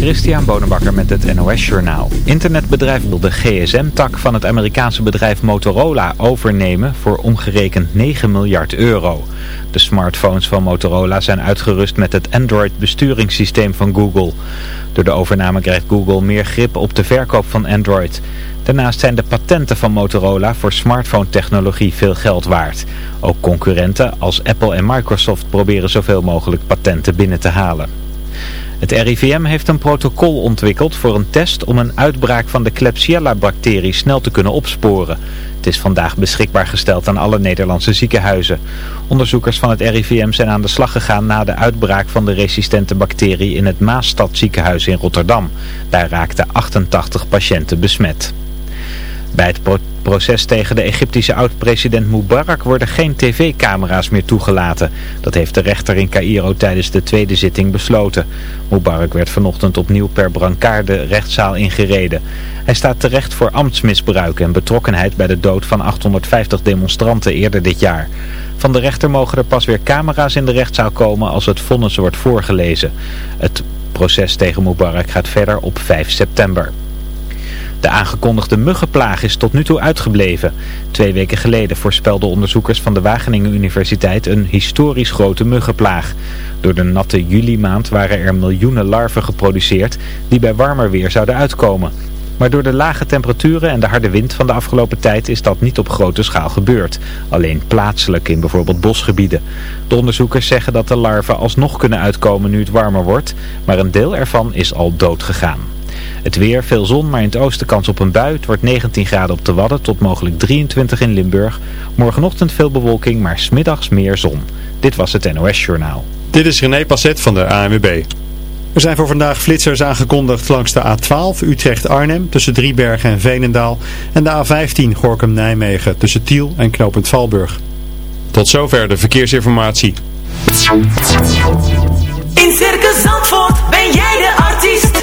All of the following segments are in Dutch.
Christian Bonenbakker met het NOS Journaal. Internetbedrijf wil de gsm-tak van het Amerikaanse bedrijf Motorola overnemen voor omgerekend 9 miljard euro. De smartphones van Motorola zijn uitgerust met het Android besturingssysteem van Google. Door de overname krijgt Google meer grip op de verkoop van Android. Daarnaast zijn de patenten van Motorola voor smartphone-technologie veel geld waard. Ook concurrenten als Apple en Microsoft proberen zoveel mogelijk patenten binnen te halen. Het RIVM heeft een protocol ontwikkeld voor een test om een uitbraak van de Klebsiella-bacterie snel te kunnen opsporen. Het is vandaag beschikbaar gesteld aan alle Nederlandse ziekenhuizen. Onderzoekers van het RIVM zijn aan de slag gegaan na de uitbraak van de resistente bacterie in het Maasstad ziekenhuis in Rotterdam. Daar raakten 88 patiënten besmet. Bij het proces tegen de Egyptische oud-president Mubarak worden geen tv-camera's meer toegelaten. Dat heeft de rechter in Cairo tijdens de tweede zitting besloten. Mubarak werd vanochtend opnieuw per brancard de rechtszaal ingereden. Hij staat terecht voor ambtsmisbruik en betrokkenheid bij de dood van 850 demonstranten eerder dit jaar. Van de rechter mogen er pas weer camera's in de rechtszaal komen als het vonnis wordt voorgelezen. Het proces tegen Mubarak gaat verder op 5 september. De aangekondigde muggenplaag is tot nu toe uitgebleven. Twee weken geleden voorspelden onderzoekers van de Wageningen Universiteit een historisch grote muggenplaag. Door de natte juli maand waren er miljoenen larven geproduceerd die bij warmer weer zouden uitkomen. Maar door de lage temperaturen en de harde wind van de afgelopen tijd is dat niet op grote schaal gebeurd. Alleen plaatselijk in bijvoorbeeld bosgebieden. De onderzoekers zeggen dat de larven alsnog kunnen uitkomen nu het warmer wordt, maar een deel ervan is al dood gegaan. Het weer, veel zon, maar in het oosten kans op een bui. Het wordt 19 graden op de Wadden tot mogelijk 23 in Limburg. Morgenochtend veel bewolking, maar smiddags meer zon. Dit was het NOS Journaal. Dit is René Passet van de ANWB. Er zijn voor vandaag flitsers aangekondigd langs de A12 Utrecht-Arnhem tussen Driebergen en Veenendaal. En de A15 Gorkum-Nijmegen tussen Tiel en Knopend Valburg. Tot zover de verkeersinformatie. In Circus Zandvoort ben jij de artiest.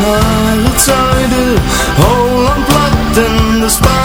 Naar het zuiden, Holland plat en de Spaanse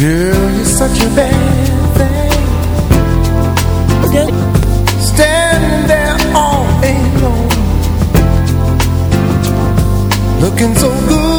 Girl, you're such a bad thing. Again Standing there all alone. Looking so good.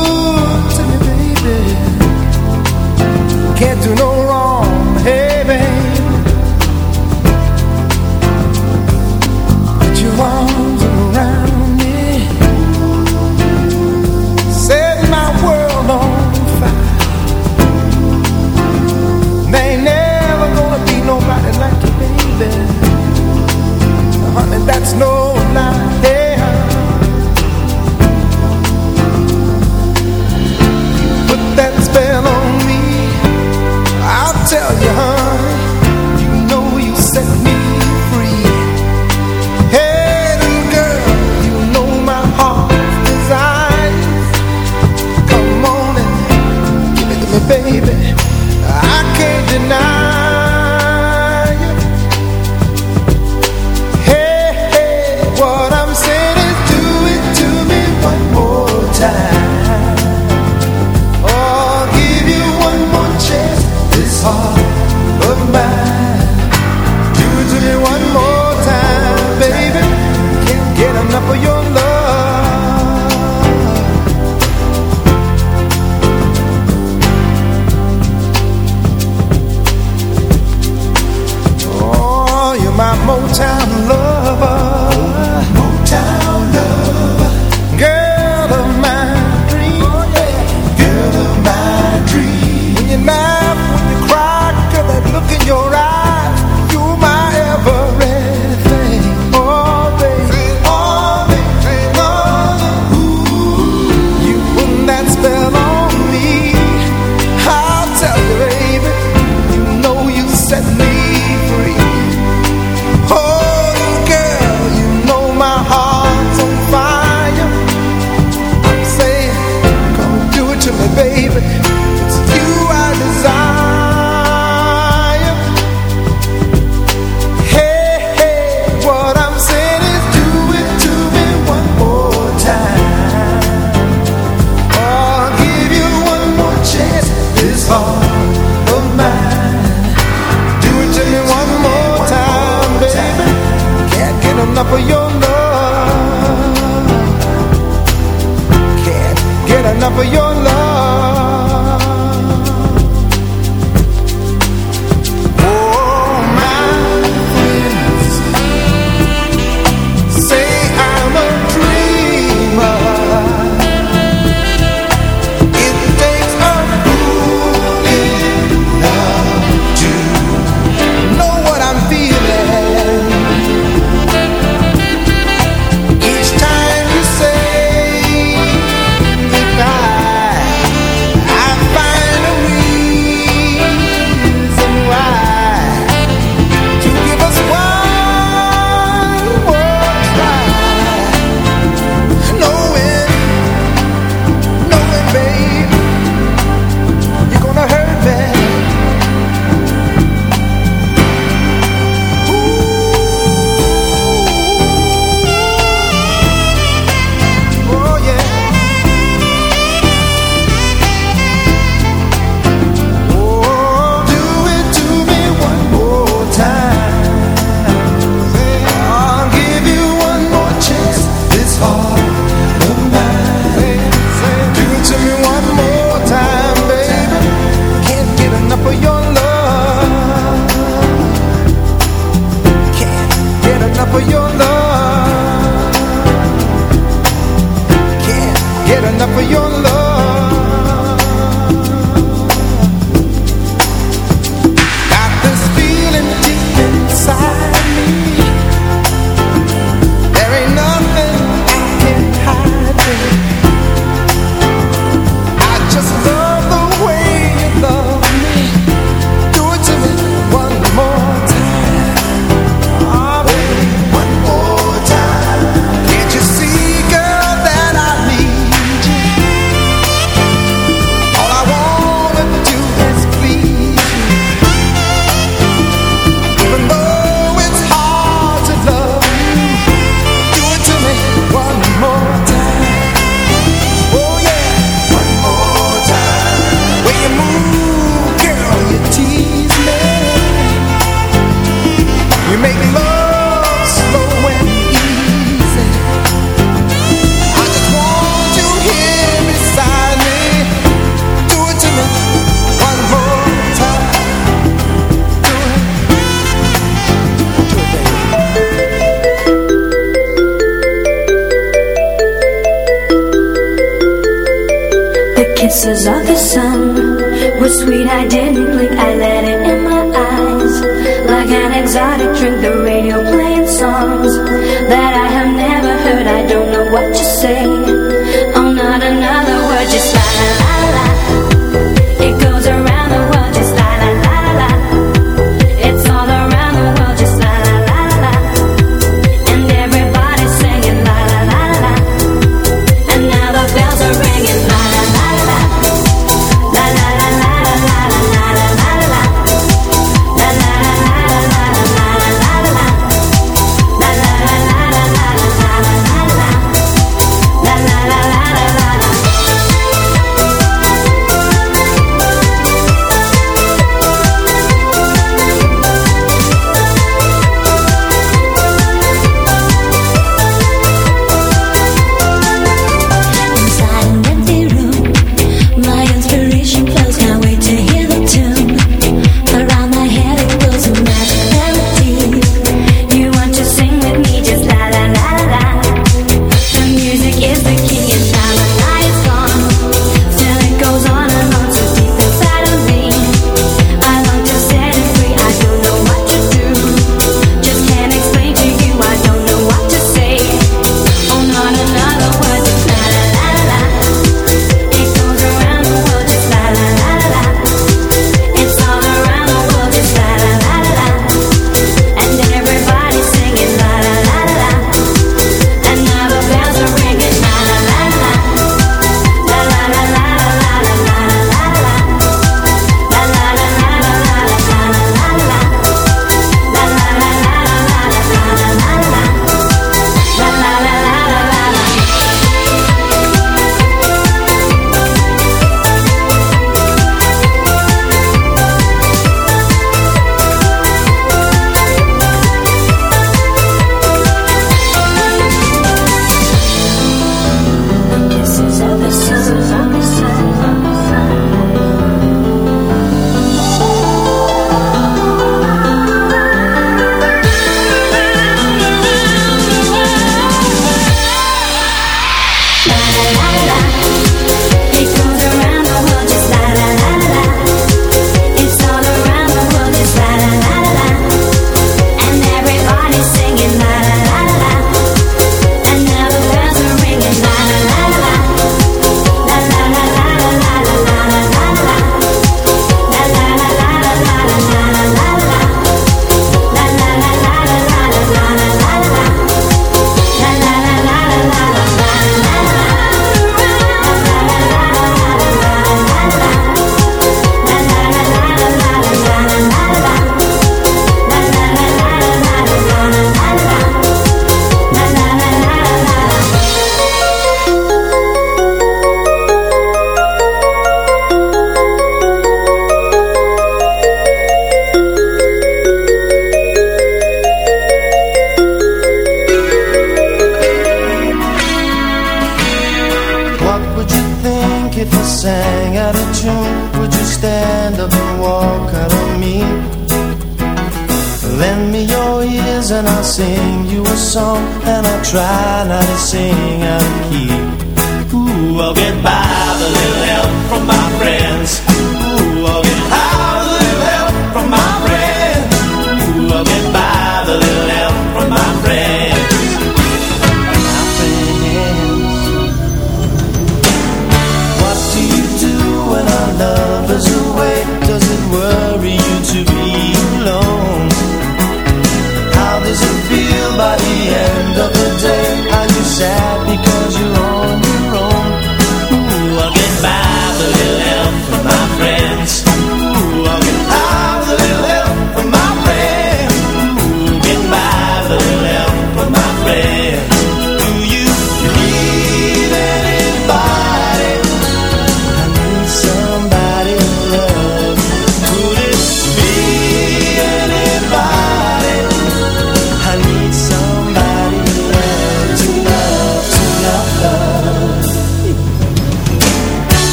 through the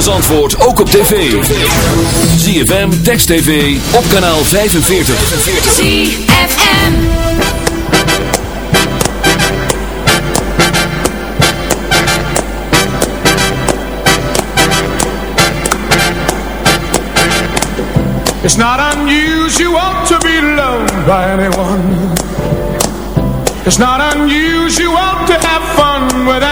van antwoord ook op tv. ZFM, Text TV, op kanaal 45. ZFM It's not unusual to be loved by anyone. It's not unusual to have fun with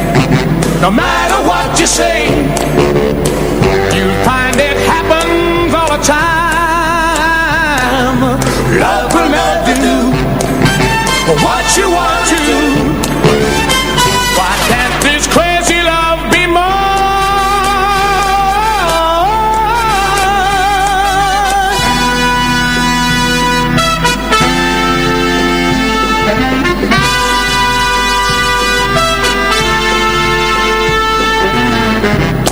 no matter what you say. You find it happens all the time. Love will never do what you want.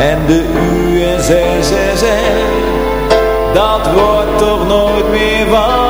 En de USSR, dat wordt toch nooit meer wat.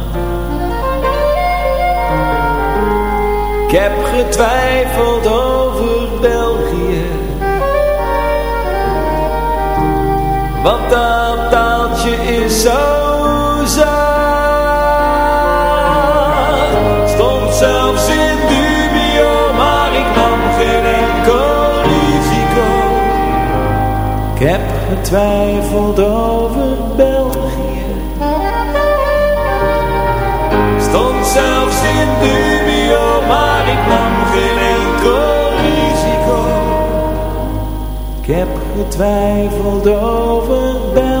Ik heb getwijfeld over België. Want dat taaltje is zo Stond zelfs in dubio Maar ik nam geen enkel Ik heb getwijfeld over België. Stond zelfs in dubio Maar Ik heb getwijfeld over België